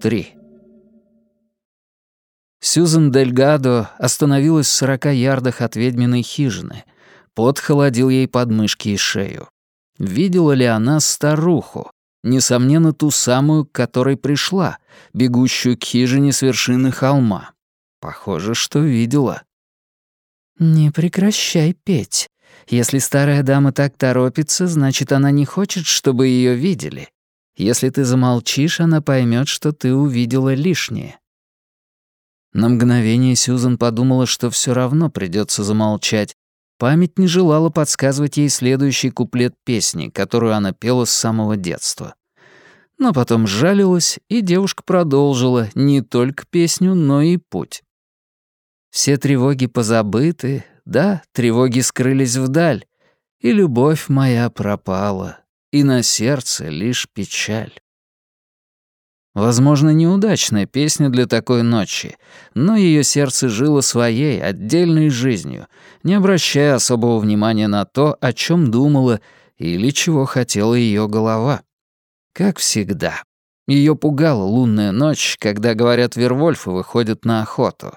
Три. Сьюзен Дельгадо остановилась в сорока ярдах от ведьминой хижины. Пот холодил ей подмышки и шею. Видела ли она старуху? Несомненно, ту самую, к которой пришла, бегущую к хижине с вершины холма. Похоже, что видела. «Не прекращай петь. Если старая дама так торопится, значит, она не хочет, чтобы ее видели. Если ты замолчишь, она поймет, что ты увидела лишнее». На мгновение Сьюзан подумала, что все равно придется замолчать. Память не желала подсказывать ей следующий куплет песни, которую она пела с самого детства. Но потом жалилась, и девушка продолжила не только песню, но и путь. Все тревоги позабыты, да, тревоги скрылись вдаль, и любовь моя пропала, и на сердце лишь печаль. Возможно, неудачная песня для такой ночи, но ее сердце жило своей, отдельной жизнью, не обращая особого внимания на то, о чем думала или чего хотела ее голова. Как всегда. Ее пугала лунная ночь, когда, говорят, Вервольфы выходят на охоту.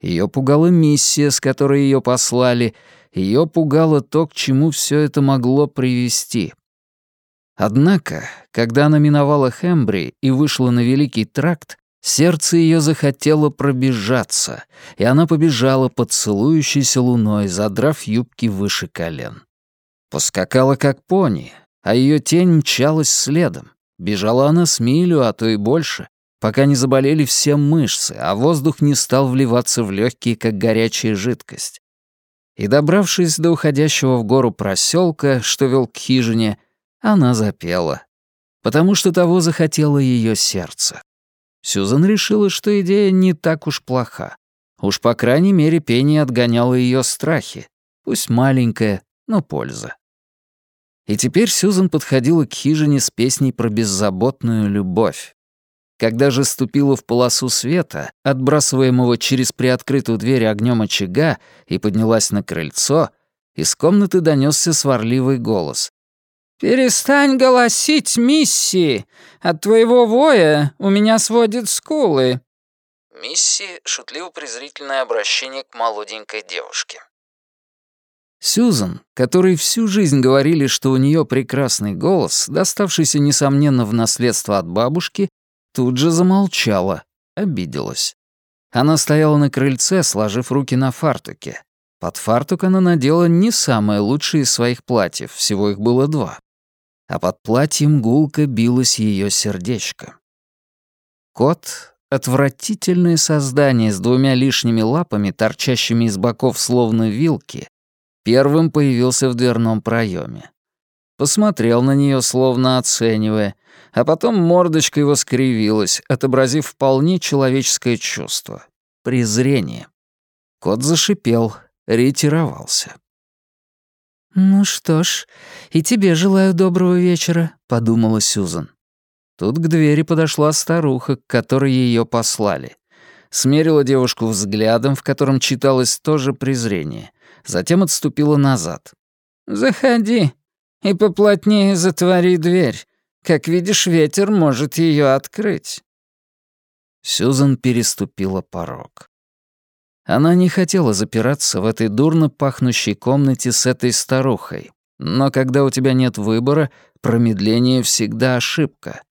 Ее пугала миссия, с которой ее послали. Ее пугало то, к чему все это могло привести. Однако, когда она миновала Хембри и вышла на Великий тракт, сердце ее захотело пробежаться, и она побежала под целующейся луной, задрав юбки выше колен. Поскакала как пони, а ее тень мчалась следом. Бежала она с милю, а то и больше, пока не заболели все мышцы, а воздух не стал вливаться в легкие, как горячая жидкость. И добравшись до уходящего в гору проселка, что вел к хижине, она запела. Потому что того захотело ее сердце. Сюзан решила, что идея не так уж плоха. Уж по крайней мере пение отгоняло ее страхи. Пусть маленькая, но польза. И теперь Сюзан подходила к хижине с песней про беззаботную любовь. Когда же ступила в полосу света, отбрасываемого через приоткрытую дверь огнем очага, и поднялась на крыльцо, из комнаты донесся сварливый голос. «Перестань голосить, Мисси! От твоего воя у меня сводит скулы!» Мисси — шутливо-презрительное обращение к молоденькой девушке. Сьюзан, которой всю жизнь говорили, что у нее прекрасный голос, доставшийся, несомненно, в наследство от бабушки, тут же замолчала, обиделась. Она стояла на крыльце, сложив руки на фартуке. Под фартук она надела не самое лучшее из своих платьев, всего их было два. А под платьем гулко билось ее сердечко. Кот — отвратительное создание с двумя лишними лапами, торчащими из боков словно вилки, Первым появился в дверном проеме. Посмотрел на нее, словно оценивая, а потом мордочка его скривилась, отобразив вполне человеческое чувство — презрение. Кот зашипел, ретировался. «Ну что ж, и тебе желаю доброго вечера», — подумала Сюзан. Тут к двери подошла старуха, к которой ее послали. Смерила девушку взглядом, в котором читалось тоже презрение — затем отступила назад. «Заходи и поплотнее затвори дверь. Как видишь, ветер может ее открыть». Сюзан переступила порог. Она не хотела запираться в этой дурно пахнущей комнате с этой старухой. Но когда у тебя нет выбора, промедление всегда ошибка.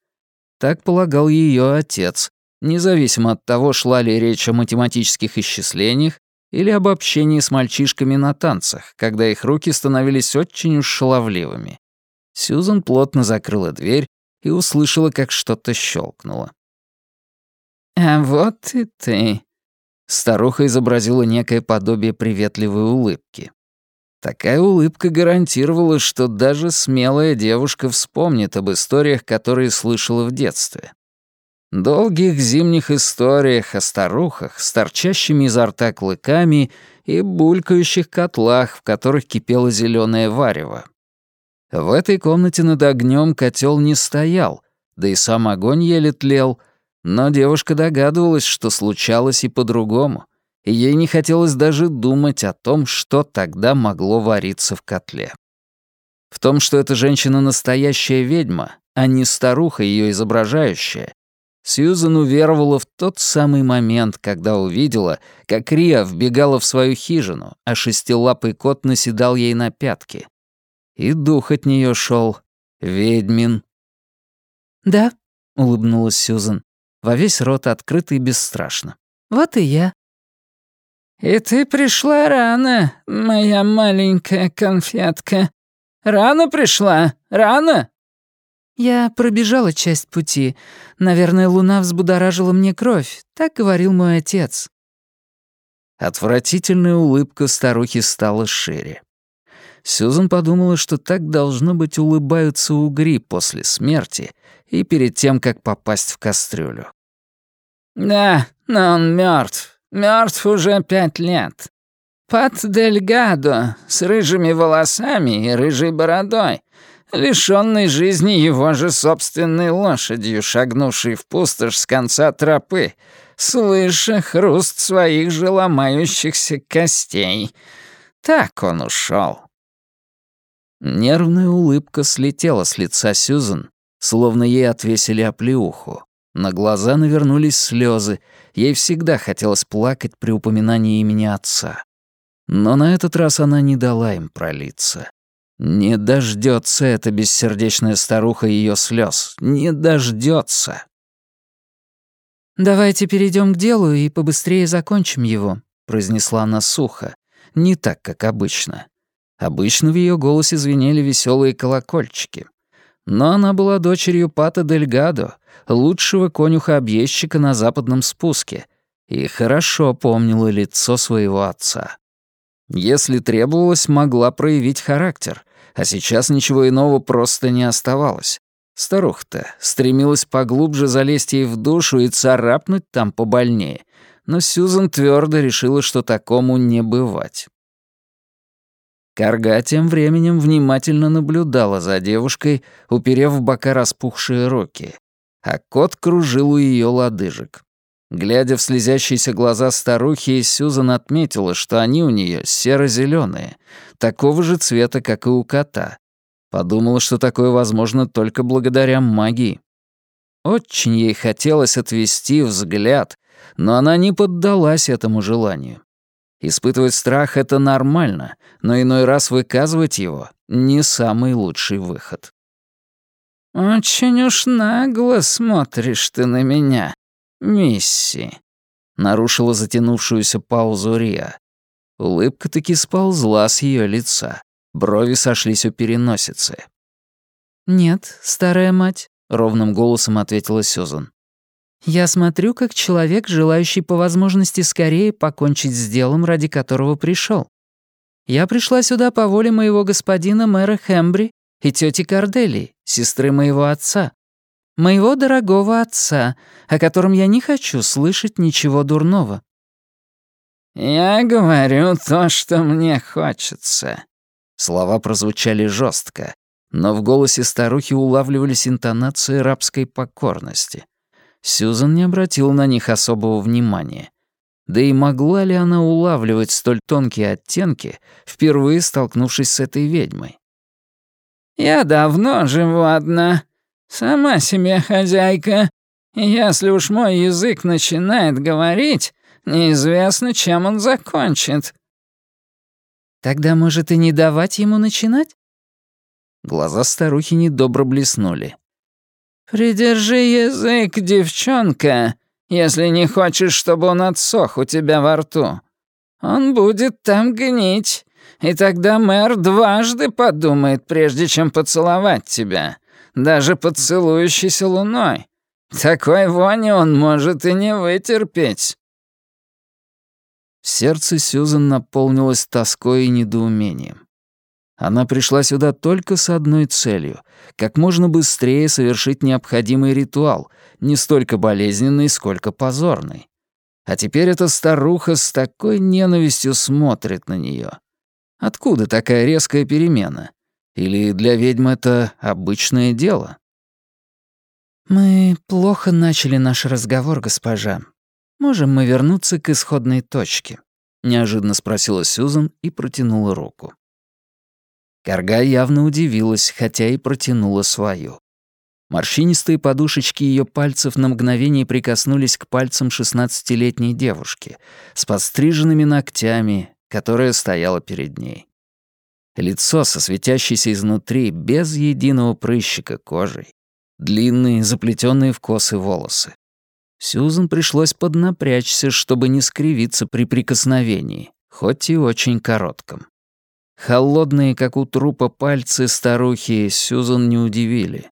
Так полагал ее отец, независимо от того, шла ли речь о математических исчислениях или об общении с мальчишками на танцах, когда их руки становились очень уж шаловливыми. Сьюзан плотно закрыла дверь и услышала, как что-то щелкнуло. «А вот и ты», — старуха изобразила некое подобие приветливой улыбки. Такая улыбка гарантировала, что даже смелая девушка вспомнит об историях, которые слышала в детстве. Долгих зимних историях о старухах с торчащими изо рта клыками и булькающих котлах, в которых кипело зеленое варево. В этой комнате над огнем котел не стоял, да и сам огонь еле тлел, но девушка догадывалась, что случалось и по-другому, и ей не хотелось даже думать о том, что тогда могло вариться в котле. В том, что эта женщина настоящая ведьма, а не старуха ее изображающая, Сьюзан уверовала в тот самый момент, когда увидела, как Риа вбегала в свою хижину, а шестилапый кот наседал ей на пятки. И дух от нее шел, ведьмин. «Да», — улыбнулась Сьюзан, во весь рот открытый и бесстрашно. «Вот и я». «И ты пришла рано, моя маленькая конфетка. Рано пришла, рано?» «Я пробежала часть пути. Наверное, луна взбудоражила мне кровь. Так говорил мой отец». Отвратительная улыбка старухи стала шире. Сьюзан подумала, что так должно быть улыбаются угри после смерти и перед тем, как попасть в кастрюлю. «Да, но он мертв. Мертв уже пять лет. Пат Дельгадо с рыжими волосами и рыжей бородой лишённый жизни его же собственной лошадью, шагнувшей в пустошь с конца тропы, слыша хруст своих же ломающихся костей. Так он ушел. Нервная улыбка слетела с лица Сьюзен, словно ей отвесили оплеуху. На глаза навернулись слезы. Ей всегда хотелось плакать при упоминании имени отца. Но на этот раз она не дала им пролиться. Не дождется эта бессердечная старуха ее слез. Не дождется. «Давайте перейдем к делу и побыстрее закончим его», — произнесла она сухо. Не так, как обычно. Обычно в ее голосе звенели веселые колокольчики. Но она была дочерью Пата Дельгадо, лучшего конюха-объездчика на западном спуске, и хорошо помнила лицо своего отца. Если требовалось, могла проявить характер, а сейчас ничего иного просто не оставалось. Старуха-то стремилась поглубже залезть ей в душу и царапнуть там побольнее, но Сьюзан твердо решила, что такому не бывать. Карга тем временем внимательно наблюдала за девушкой, уперев в бока распухшие руки, а кот кружил у ее лодыжек. Глядя в слезящиеся глаза старухи, Сьюзан отметила, что они у нее серо зеленые такого же цвета, как и у кота. Подумала, что такое возможно только благодаря магии. Очень ей хотелось отвести взгляд, но она не поддалась этому желанию. Испытывать страх — это нормально, но иной раз выказывать его — не самый лучший выход. «Очень уж нагло смотришь ты на меня», «Мисси», — нарушила затянувшуюся паузу Риа. Улыбка таки сползла с ее лица. Брови сошлись у переносицы. «Нет, старая мать», — ровным голосом ответила Сюзан. «Я смотрю, как человек, желающий по возможности скорее покончить с делом, ради которого пришел. Я пришла сюда по воле моего господина мэра Хембри и тети Кардели, сестры моего отца моего дорогого отца, о котором я не хочу слышать ничего дурного». «Я говорю то, что мне хочется». Слова прозвучали жестко, но в голосе старухи улавливались интонации рабской покорности. Сьюзан не обратила на них особого внимания. Да и могла ли она улавливать столь тонкие оттенки, впервые столкнувшись с этой ведьмой? «Я давно живу одна», «Сама себе хозяйка. Если уж мой язык начинает говорить, неизвестно, чем он закончит». «Тогда, может, и не давать ему начинать?» Глаза старухи недобро блеснули. «Придержи язык, девчонка, если не хочешь, чтобы он отсох у тебя во рту. Он будет там гнить, и тогда мэр дважды подумает, прежде чем поцеловать тебя даже поцелующийся луной. Такой вони он может и не вытерпеть». Сердце Сьюзан наполнилось тоской и недоумением. Она пришла сюда только с одной целью — как можно быстрее совершить необходимый ритуал, не столько болезненный, сколько позорный. А теперь эта старуха с такой ненавистью смотрит на нее. Откуда такая резкая перемена? Или для ведьм это обычное дело? «Мы плохо начали наш разговор, госпожа. Можем мы вернуться к исходной точке?» — неожиданно спросила Сьюзан и протянула руку. Карга явно удивилась, хотя и протянула свою. Морщинистые подушечки ее пальцев на мгновение прикоснулись к пальцам шестнадцатилетней девушки с подстриженными ногтями, которая стояла перед ней. Лицо со светящейся изнутри, без единого прыщика кожей. Длинные, заплетенные в косы волосы. Сьюзен пришлось поднапрячься, чтобы не скривиться при прикосновении, хоть и очень коротком. Холодные, как у трупа, пальцы старухи Сьюзан не удивили.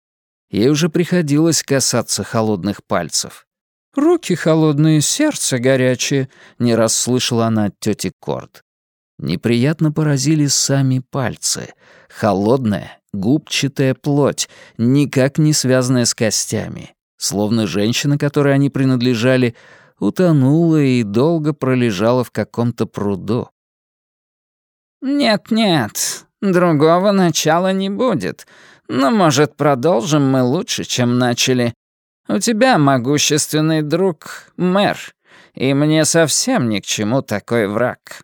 Ей уже приходилось касаться холодных пальцев. «Руки холодные, сердце горячее», — не раз слышала она от тети Корд. Неприятно поразили сами пальцы. Холодная, губчатая плоть, никак не связанная с костями. Словно женщина, которой они принадлежали, утонула и долго пролежала в каком-то пруду. «Нет-нет, другого начала не будет. Но, может, продолжим мы лучше, чем начали. У тебя могущественный друг — мэр, и мне совсем ни к чему такой враг».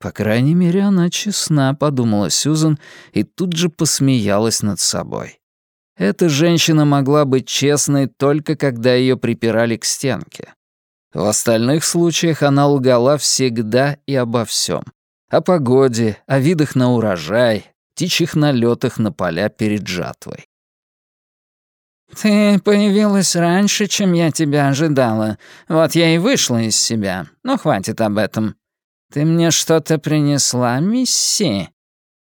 По крайней мере, она честна, подумала Сьюзан, и тут же посмеялась над собой. Эта женщина могла быть честной только когда ее припирали к стенке. В остальных случаях она лгала всегда и обо всем: О погоде, о видах на урожай, птичьих налетах на поля перед жатвой. «Ты появилась раньше, чем я тебя ожидала. Вот я и вышла из себя. Но хватит об этом. Ты мне что-то принесла, мисси?»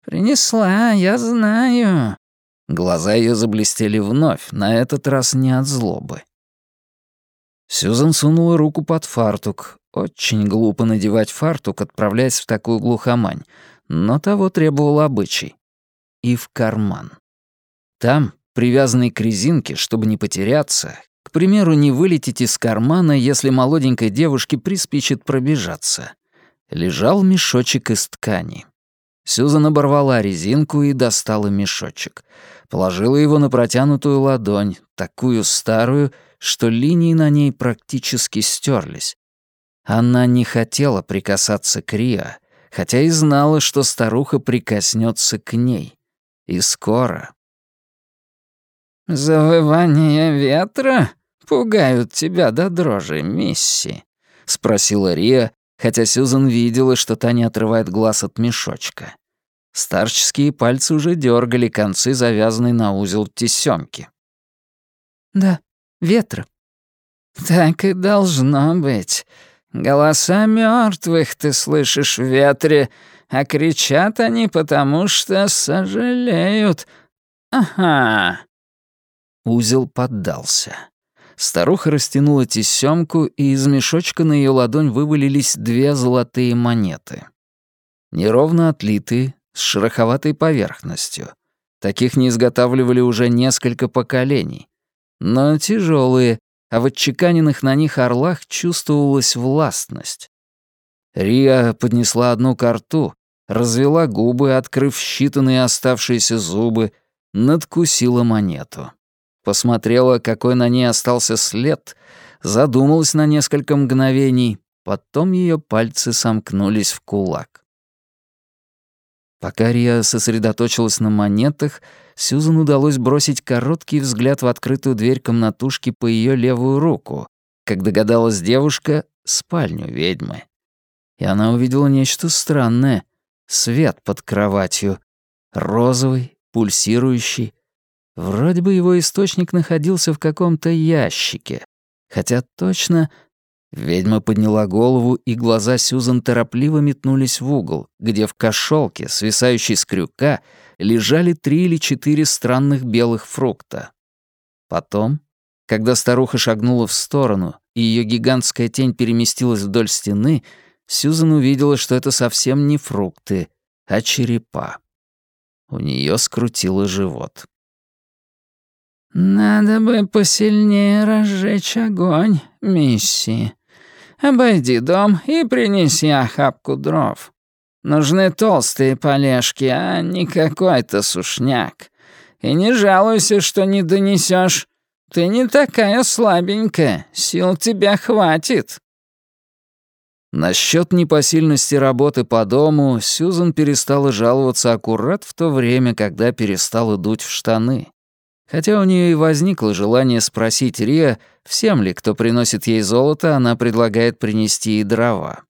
«Принесла, я знаю». Глаза ее заблестели вновь, на этот раз не от злобы. Сьюзан сунула руку под фартук. Очень глупо надевать фартук, отправляясь в такую глухомань, но того требовал обычай. И в карман. Там, привязанный к резинке, чтобы не потеряться, к примеру, не вылететь из кармана, если молоденькой девушке приспичит пробежаться, лежал мешочек из ткани. Сьюзан оборвала резинку и достала мешочек. Положила его на протянутую ладонь, такую старую, что линии на ней практически стерлись. Она не хотела прикасаться к Риа, хотя и знала, что старуха прикоснется к ней. И скоро. «Завывание ветра пугают тебя до дрожи, мисси?» — спросила Риа, хотя Сьюзан видела, что та не отрывает глаз от мешочка. Старческие пальцы уже дергали концы, завязанной на узел тесёмки. «Да, ветра». «Так и должно быть. Голоса мертвых ты слышишь в ветре, а кричат они потому, что сожалеют. Ага». Узел поддался. Старуха растянула тесёмку, и из мешочка на ее ладонь вывалились две золотые монеты. Неровно отлитые, с шероховатой поверхностью. Таких не изготавливали уже несколько поколений. Но тяжелые, а в отчеканенных на них орлах чувствовалась властность. Риа поднесла одну карту, развела губы, открыв считанные оставшиеся зубы, надкусила монету. Посмотрела, какой на ней остался след, задумалась на несколько мгновений, потом ее пальцы сомкнулись в кулак. Пока Риа сосредоточилась на монетах, Сьюзан удалось бросить короткий взгляд в открытую дверь комнатушки по ее левую руку, как догадалась девушка, спальню ведьмы. И она увидела нечто странное. Свет под кроватью. Розовый, пульсирующий. Вроде бы его источник находился в каком-то ящике. Хотя точно Ведьма подняла голову, и глаза Сьюзан торопливо метнулись в угол, где в кошелке, свисающей с крюка, лежали три или четыре странных белых фрукта. Потом, когда старуха шагнула в сторону, и ее гигантская тень переместилась вдоль стены, Сьюзан увидела, что это совсем не фрукты, а черепа. У нее скрутило живот. «Надо бы посильнее разжечь огонь, мисси», Обойди дом и принеси охапку дров. Нужны толстые полежки, а не какой-то сушняк. И не жалуйся, что не донесешь. Ты не такая слабенькая, сил тебя хватит». Насчет непосильности работы по дому Сьюзан перестала жаловаться аккурат в то время, когда перестала дуть в штаны. Хотя у нее и возникло желание спросить Риа, всем ли, кто приносит ей золото, она предлагает принести и дрова.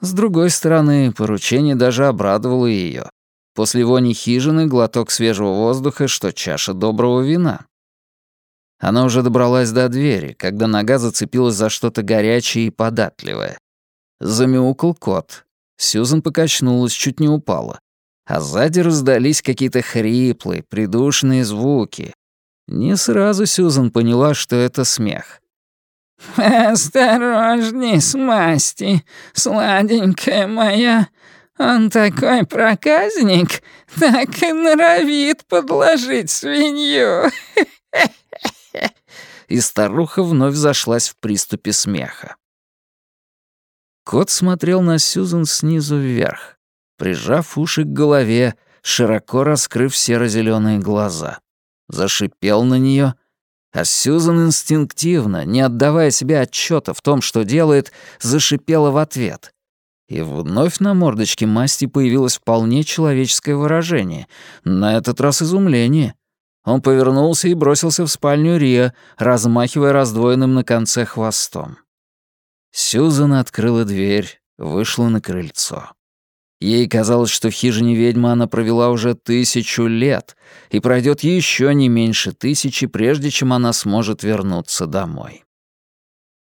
С другой стороны, поручение даже обрадовало ее. После вони хижины глоток свежего воздуха, что чаша доброго вина. Она уже добралась до двери, когда нога зацепилась за что-то горячее и податливое. Замяукал кот. Сьюзан покачнулась, чуть не упала. А сзади раздались какие-то хриплые, придушенные звуки. Не сразу Сьюзан поняла, что это смех. «Осторожней с масти, сладенькая моя. Он такой проказник, так и норовит подложить свинью». И старуха вновь зашлась в приступе смеха. Кот смотрел на Сьюзан снизу вверх, прижав уши к голове, широко раскрыв серо-зеленые глаза. Зашипел на нее — а Сьюзан инстинктивно, не отдавая себе отчета в том, что делает, зашипела в ответ. И вновь на мордочке масти появилось вполне человеческое выражение, на этот раз изумление. Он повернулся и бросился в спальню Риа, размахивая раздвоенным на конце хвостом. Сьюзан открыла дверь, вышла на крыльцо. Ей казалось, что в хижине ведьмы она провела уже тысячу лет, и пройдет еще не меньше тысячи, прежде чем она сможет вернуться домой.